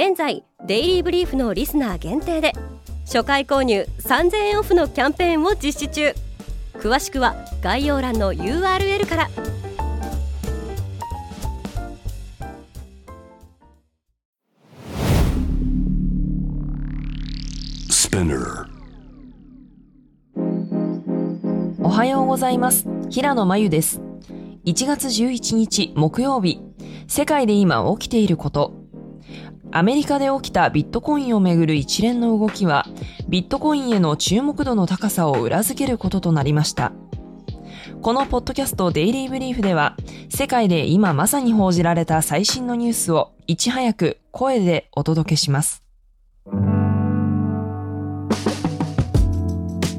現在デイリーブリーフのリスナー限定で初回購入3000円オフのキャンペーンを実施中。詳しくは概要欄の URL から。おはようございます。平野真由です。1月11日木曜日。世界で今起きていることアメリカで起きたビットコインをめぐる一連の動きは、ビットコインへの注目度の高さを裏付けることとなりました。このポッドキャストデイリーブリーフでは、世界で今まさに報じられた最新のニュースをいち早く声でお届けします。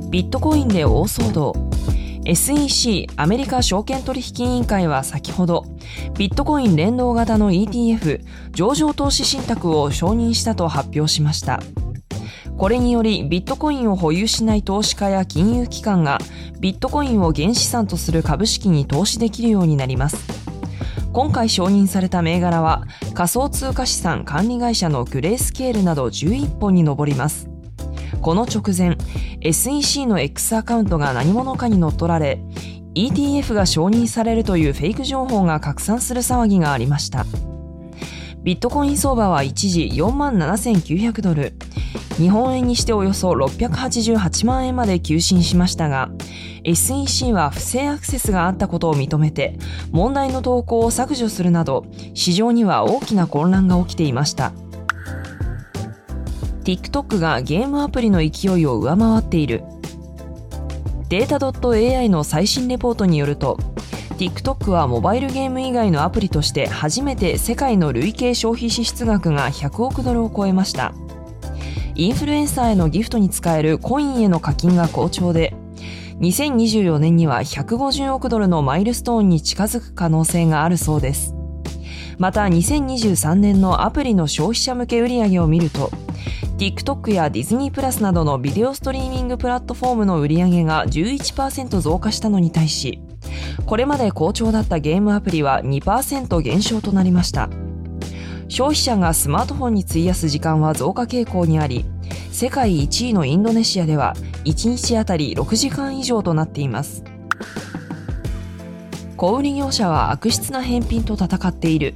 ビットコインで大騒動。SEC アメリカ証券取引委員会は先ほどビットコイン連動型の ETF 上場投資信託を承認したと発表しました。これによりビットコインを保有しない投資家や金融機関がビットコインを原資産とする株式に投資できるようになります。今回承認された銘柄は仮想通貨資産管理会社のグレースケールなど11本に上ります。この直前 SEC の X アカウントが何者かに乗っ取られ ETF が承認されるというフェイク情報が拡散する騒ぎがありました。ビットコイン相場は一時4万7900ドル。日本円にしておよそ688万円まで急進しましたが SEC は不正アクセスがあったことを認めて問題の投稿を削除するなど市場には大きな混乱が起きていました。TikTok がゲームアプリの勢いを上回っている。データ .ai の最新レポートによると TikTok はモバイルゲーム以外のアプリとして初めて世界の累計消費支出額が100億ドルを超えました。インフルエンサーへのギフトに使えるコインへの課金が好調で2024年には150億ドルのマイルストーンに近づく可能性があるそうです。また2023年のアプリの消費者向け売上を見ると TikTok やディズニープラスなどのビデオストリーミングプラットフォームの売り上げが11%増加したのに対し、これまで好調だったゲームアプリは2%減少となりました。消費者がスマートフォンに費やす時間は増加傾向にあり、世界1位のインドネシアでは1日あたり6時間以上となっています。小売業者は悪質な返品と戦っている。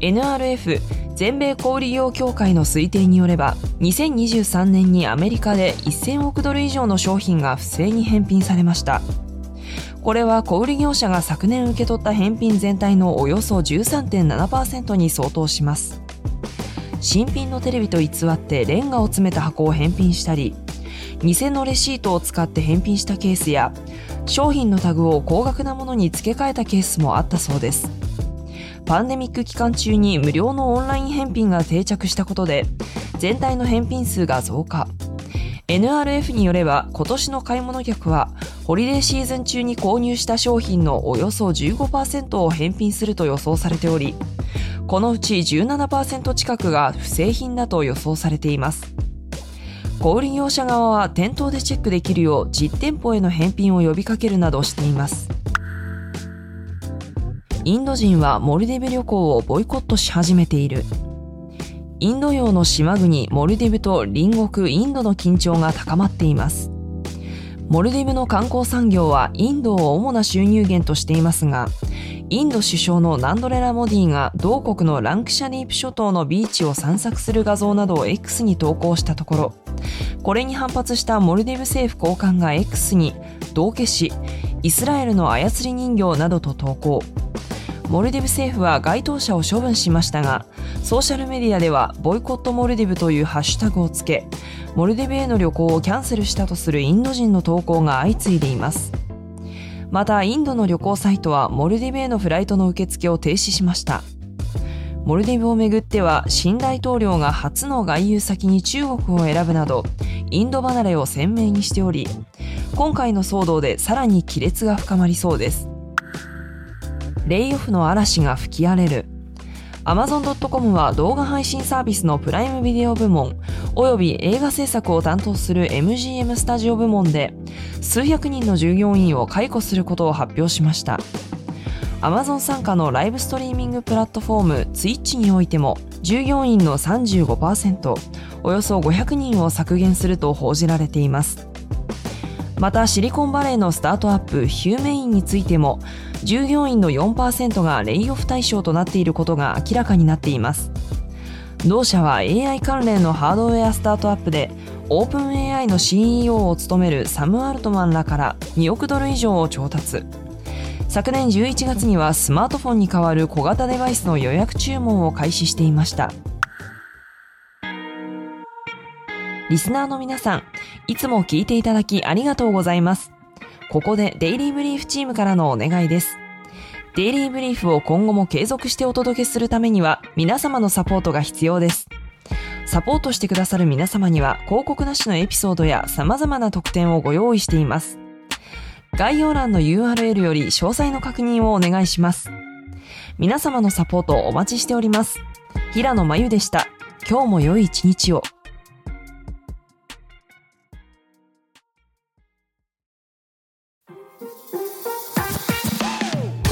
NRF 全米小売業協会の推定によれば2023年にアメリカで1000億ドル以上の商品が不正に返品されました。これは小売業者が昨年受け取った返品全体のおよそ13.7%に相当します。新品のテレビと偽ってレンガを詰めた箱を返品したり偽のレシートを使って返品したケースや商品のタグを高額なものに付け替えたケースもあったそうです。パンデミック期間中に無料のオンライン返品が定着したことで全体の返品数が増加。NRF によれば今年の買い物客はホリデーシーズン中に購入した商品のおよそ15%を返品すると予想されておりこのうち17%近くが不正品だと予想されています。小売業者側は店頭でチェックできるよう実店舗への返品を呼びかけるなどしています。インド人はモルディブ旅行をボイコットし始めている。インド洋の島国モルディブと隣国インドの緊張が高まっています。モルディブの観光産業はインドを主な収入源としていますが、インド首相のナンドレラ・モディが同国のランクシャディープ諸島のビーチを散策する画像などを X に投稿したところ、これに反発したモルディブ政府高官が X に道化師、イスラエルの操り人形などと投稿。モルディブ政府は該当者を処分しましたが、ソーシャルメディアではボイコットモルディブというハッシュタグをつけ、モルディブへの旅行をキャンセルしたとするインド人の投稿が相次いでいます。また、インドの旅行サイトはモルディブへのフライトの受付を停止しました。モルディブをめぐっては新大統領が初の外遊先に中国を選ぶなどインド離れを鮮明にしており今回の騒動でさらに亀裂が深まりそうですレイオフの嵐が吹き荒れる。Amazon.com は動画配信サービスのプライムビデオ部門および映画制作を担当する MGM スタジオ部門で数百人の従業員を解雇することを発表しました。Amazon 傘下のライブストリーミングプラットフォーム Twitch においても従業員の35%およそ500人を削減すると報じられています。またシリコンバレーのスタートアップヒューメインについても従業員の4%がレイオフ対象となっていることが明らかになっています。同社は AI 関連のハードウェアスタートアップでオープン AI の CEO を務めるサム・アルトマンらから2億ドル以上を調達。昨年11月にはスマートフォンに代わる小型デバイスの予約注文を開始していました。リスナーの皆さんいつも聞いていただきありがとうございます。ここでデイリーブリーフチームからのお願いです。デイリーブリーフを今後も継続してお届けするためには皆様のサポートが必要です。サポートしてくださる皆様には広告なしのエピソードや様々な特典をご用意しています。概要欄の URL より詳細の確認をお願いします。皆様のサポートをお待ちしております。平野真由でした。今日も良い一日を。